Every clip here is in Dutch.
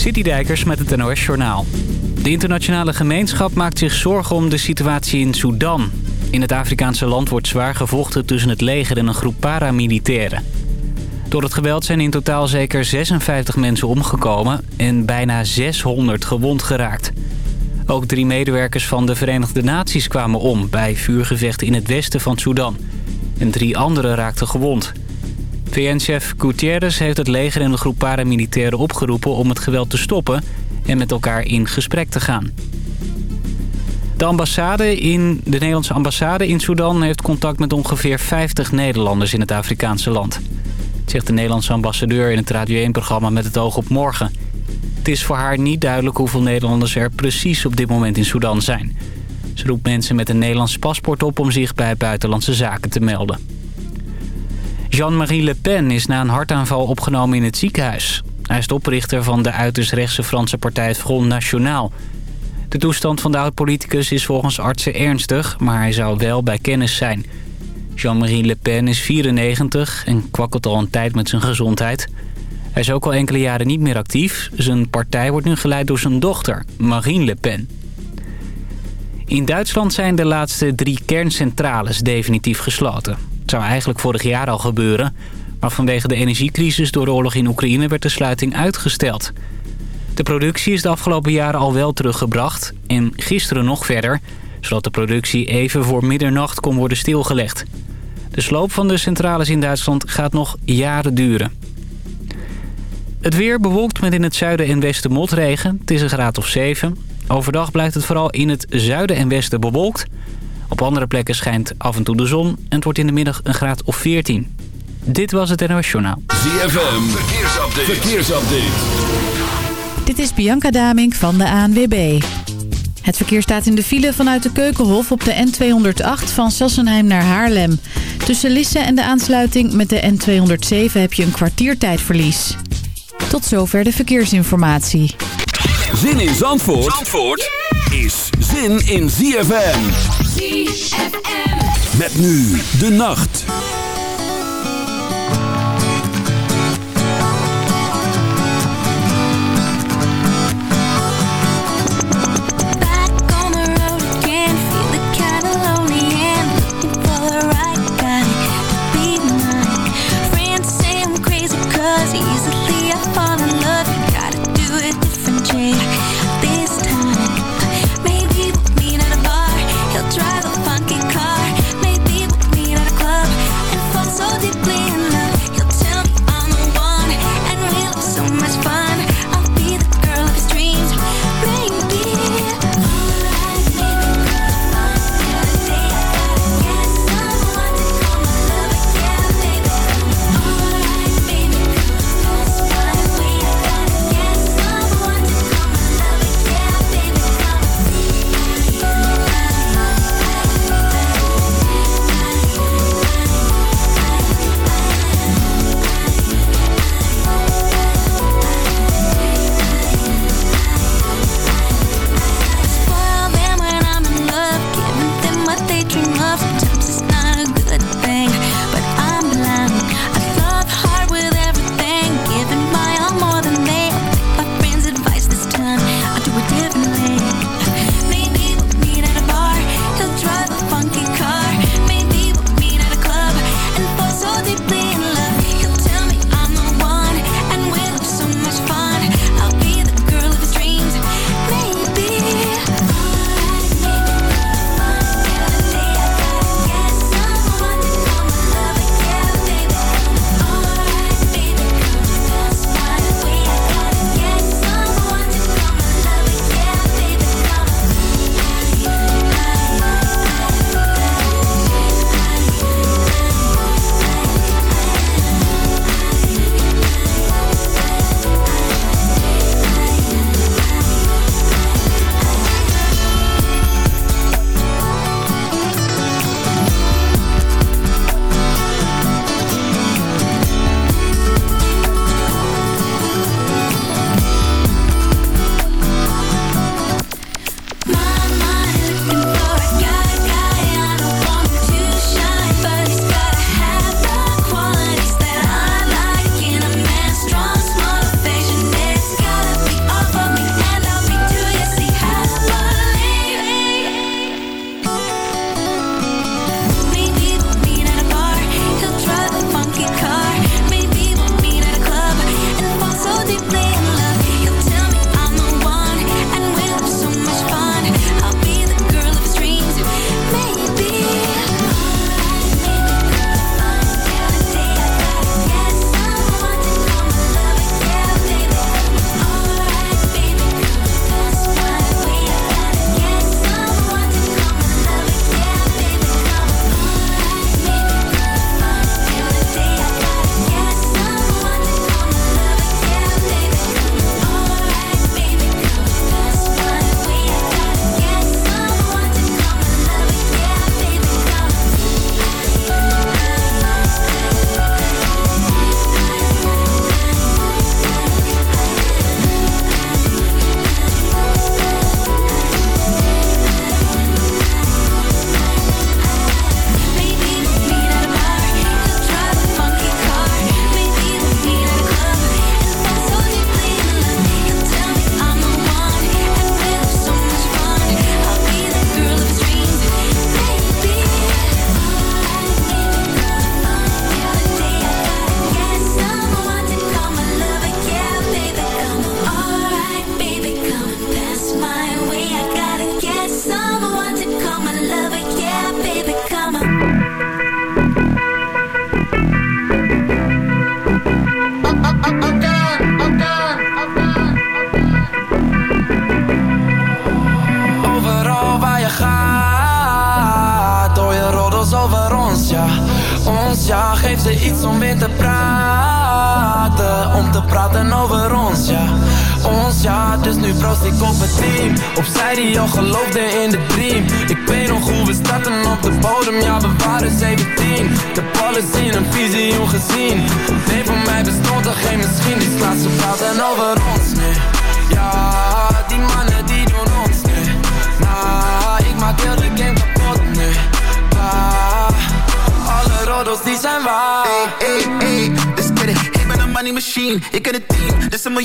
Citydijkers met het NOS Journaal. De internationale gemeenschap maakt zich zorgen om de situatie in Sudan. In het Afrikaanse land wordt zwaar gevochten tussen het leger en een groep paramilitairen. Door het geweld zijn in totaal zeker 56 mensen omgekomen en bijna 600 gewond geraakt. Ook drie medewerkers van de Verenigde Naties kwamen om bij vuurgevechten in het westen van Sudan. En drie anderen raakten gewond. VN-chef Gutierrez heeft het leger en de groep paramilitairen opgeroepen om het geweld te stoppen en met elkaar in gesprek te gaan. De, ambassade in, de Nederlandse ambassade in Sudan heeft contact met ongeveer 50 Nederlanders in het Afrikaanse land. zegt de Nederlandse ambassadeur in het Radio 1-programma Met het oog op morgen. Het is voor haar niet duidelijk hoeveel Nederlanders er precies op dit moment in Sudan zijn. Ze roept mensen met een Nederlands paspoort op om zich bij buitenlandse zaken te melden. Jean-Marie Le Pen is na een hartaanval opgenomen in het ziekenhuis. Hij is de oprichter van de uiterst rechtse Franse partij Front National. De toestand van de oud-politicus is volgens artsen ernstig, maar hij zou wel bij kennis zijn. Jean-Marie Le Pen is 94 en kwakkelt al een tijd met zijn gezondheid. Hij is ook al enkele jaren niet meer actief. Zijn partij wordt nu geleid door zijn dochter, Marine Le Pen. In Duitsland zijn de laatste drie kerncentrales definitief gesloten. Zou eigenlijk vorig jaar al gebeuren... maar vanwege de energiecrisis door de oorlog in Oekraïne werd de sluiting uitgesteld. De productie is de afgelopen jaren al wel teruggebracht en gisteren nog verder... zodat de productie even voor middernacht kon worden stilgelegd. De sloop van de centrales in Duitsland gaat nog jaren duren. Het weer bewolkt met in het zuiden en westen motregen. Het is een graad of 7. Overdag blijft het vooral in het zuiden en westen bewolkt. Op andere plekken schijnt af en toe de zon en het wordt in de middag een graad of 14. Dit was het NOS Journaal. ZFM, verkeersupdate. verkeersupdate. Dit is Bianca Damink van de ANWB. Het verkeer staat in de file vanuit de Keukenhof op de N208 van Sassenheim naar Haarlem. Tussen Lisse en de aansluiting met de N207 heb je een kwartiertijdverlies. Tot zover de verkeersinformatie. Zin in Zandvoort, Zandvoort is zin in ZFM. Met nu de nacht.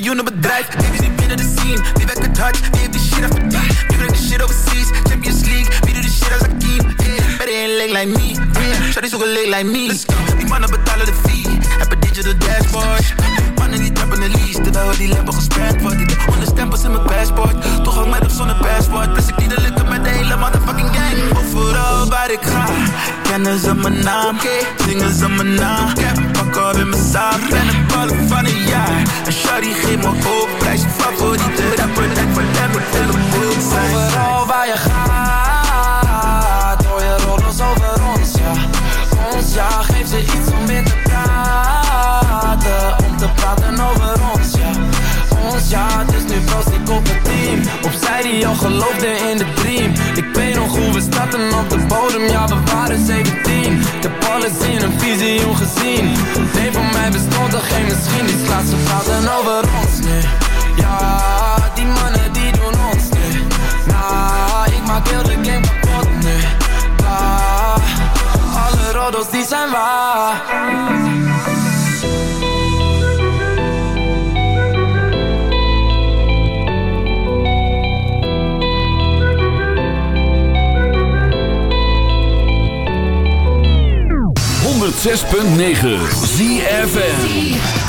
Miljoenen bedrijf, baby's niet binnen de scene. Wie werkt het hard, wie heeft die shit afverdiend Wie brengt de shit overseas, Champions League Wie doet de shit als Akeem, yeah Better ain't leg like me, yeah Shawty zoeken leg like me. Let's go, die mannen betalen de fee. Heb een digital dashboard lease Terwijl we die lampen gesperd wordt Ik heb honderd stempels in mijn passport Toch ook met of zonder passport Plus ik niet de lukken met de hele motherfucking gang. Overal waar ik ga Kennen ze mijn naam, zingen ze mijn naam. Ik heb een pak op in mijn zaak Ben een ballen van een jaar. En Shawty geeft me hoop Prijs. Je favoriete rapper En voor hem ik wil een zijn. Overal waar je gaat Hoor je rollers over ons, ja. Ons, ja Geef ze iets om in te praten Te praten over ons, ja. Ons, ja Dus nu proost ik op het team. Opzij die al geloofde in de dream. Ik weet nog hoe we starten op de bodem Ja, we waren 17 Ik heb alles in een visioen gezien. Nee, voor mij bestond er geen misschien Die slaat ze praten over ons nu Ja, die mannen die doen ons nu Nah, ik maak heel de 106.9 ZFN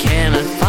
can I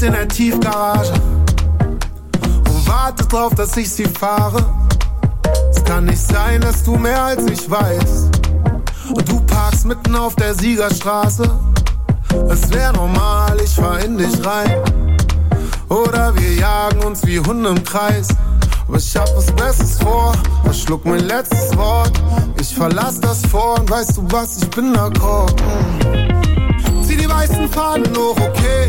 steht in der Tiefgarage und wartet drauf, dass ich sie fahre. Es kann nicht sein, dass du mehr als ich weiß. Und du parkst mitten auf der Siegerstraße. Es wäre normal, ich fahr in dich rein. Oder wir jagen uns wie Hunde im Kreis. Aber ich hab was Besseres vor, verschluck mein letztes Wort. Ich verlass das vor und weißt du was, ich bin d'accord. Zieh die weißen Fahnen hoch, okay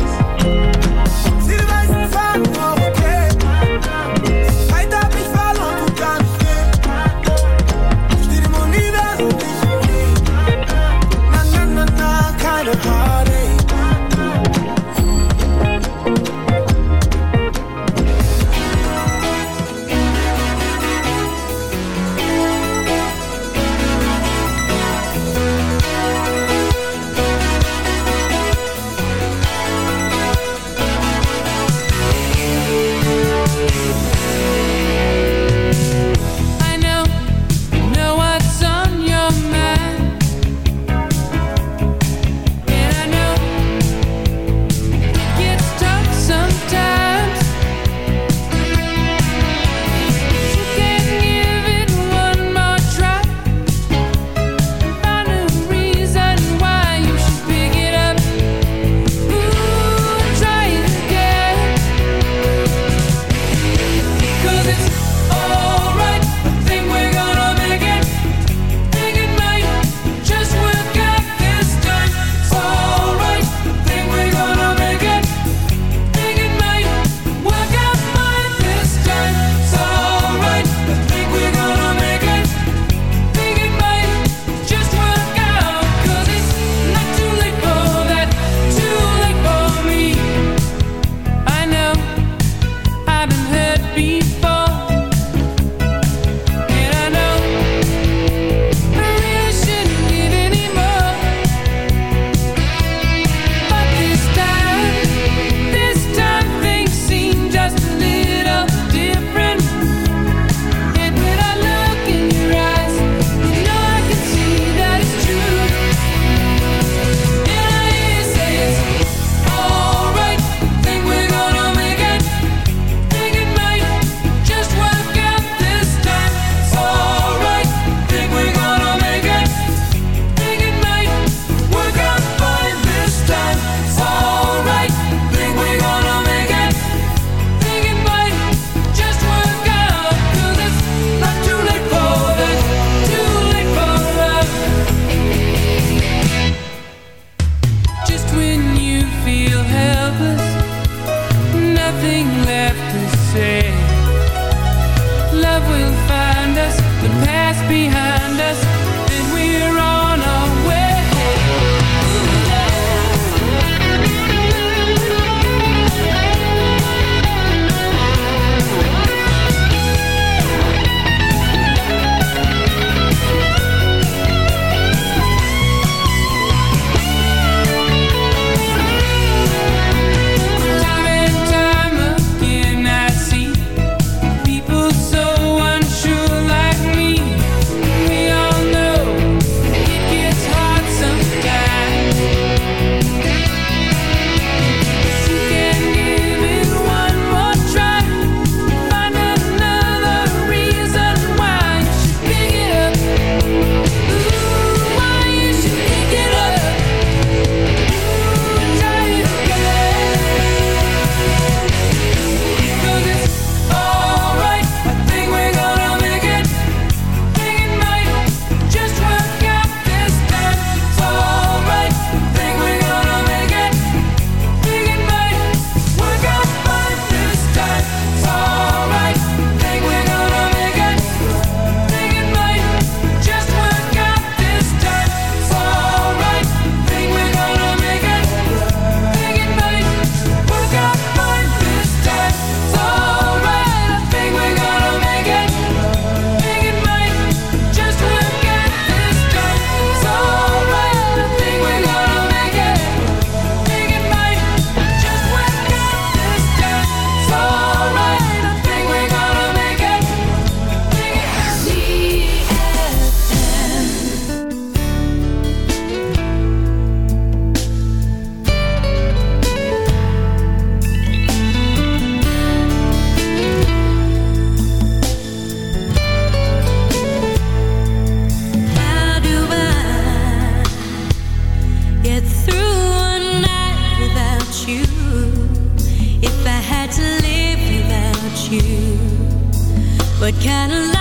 kind of like.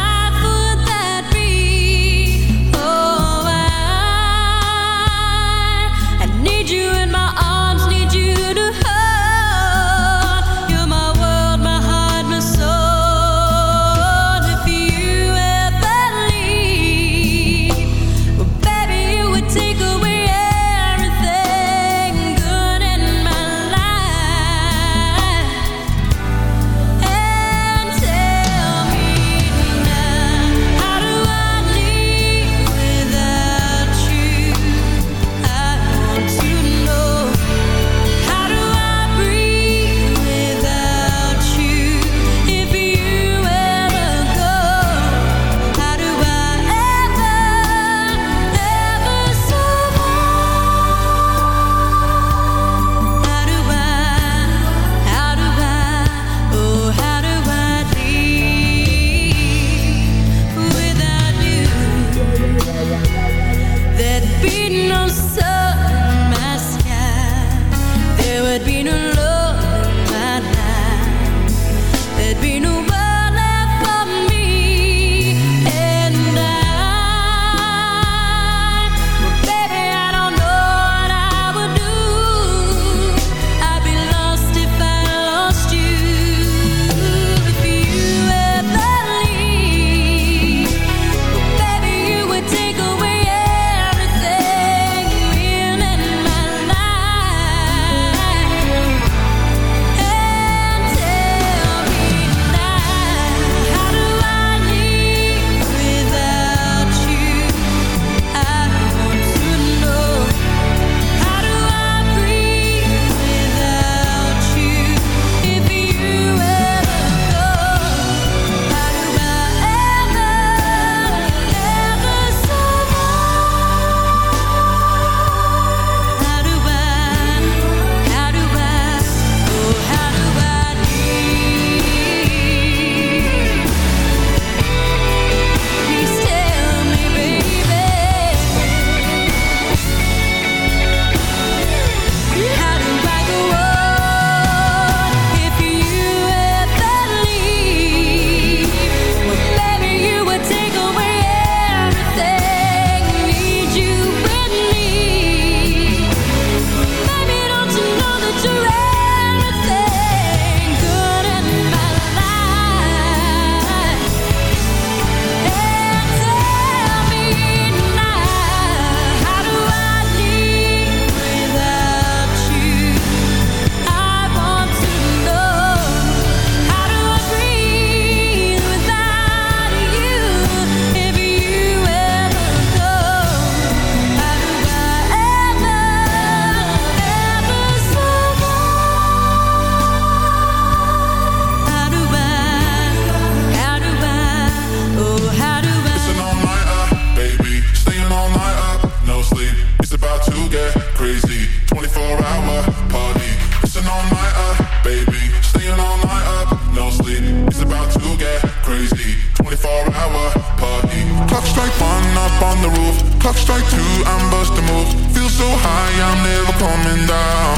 One up on the roof, clock strike two, I'm busting moves. Feel so high, I'm never coming down.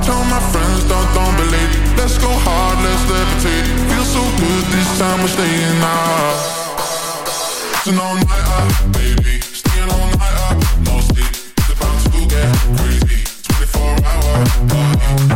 Tell my friends, don't, don't believe. Let's go hard, let's levitate. Feel so good, this time we're staying out. It's an all nighter, baby. Staying all nighter, no sleep. It's about to get crazy. 24 hour party.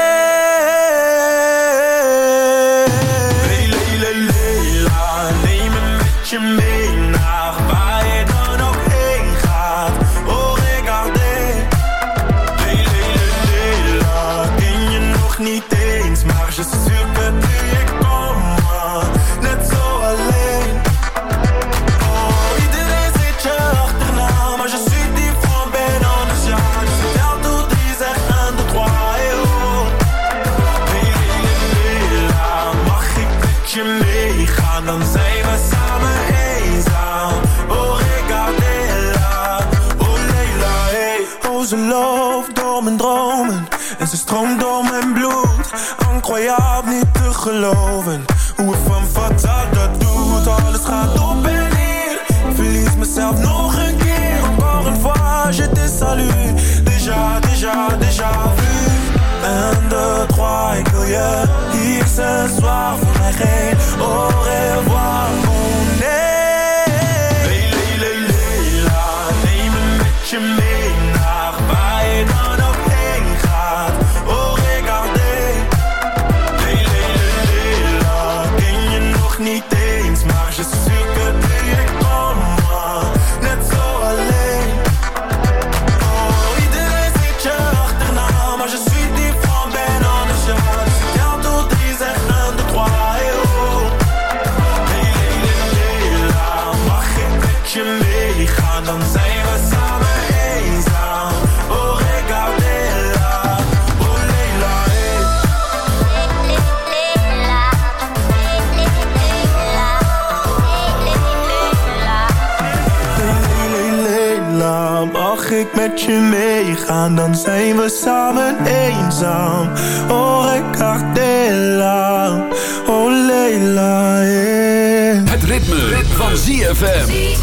Ze loopt door mijn dromen en ze stroomt door mijn bloed. Incroyable, niet te geloven hoe een van fatal dat doet. Alles gaat op en neer. Ik verlies mezelf nog een keer. Encore une fois, je te salue. Déjà, déjà, déjà vu. Un, deux, trois, ik wil je hier ce soir. Voor mij geen au revoir, met je meegaan? Dan zijn we samen eenzaam. Oh, regadela, oh Leila, yeah. Het ritme, ritme. van ZFM.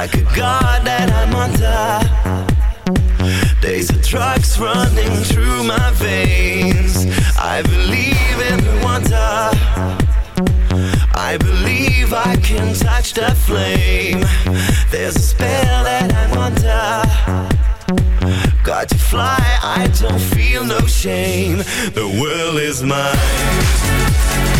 Like a god that I'm under. Days of drugs running through my veins. I believe in the wonder. I believe I can touch the flame. There's a spell that I'm under. Got to fly, I don't feel no shame. The world is mine.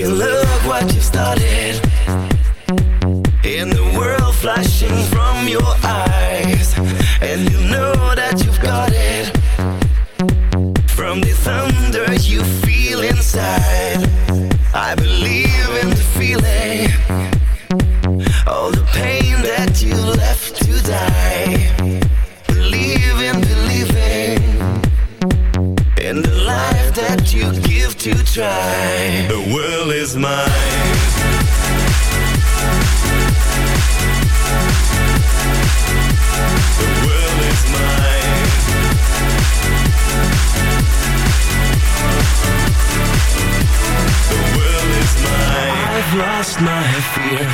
can look what you've started.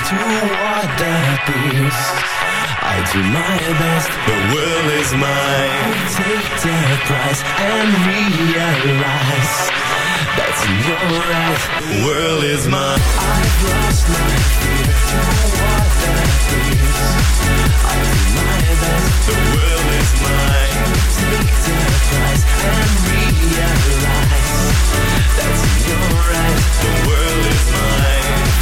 through water beats I do my best, the world is mine. I take the price and realize That's in your eyes, the world is mine. I've lost my fear through water beats I do my best, the world is mine. I take the price and realize That's in your eyes, the world is mine.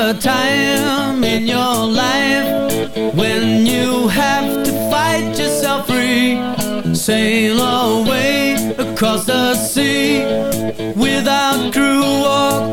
a time in your life when you have to fight yourself free. Sail away across the sea without crew or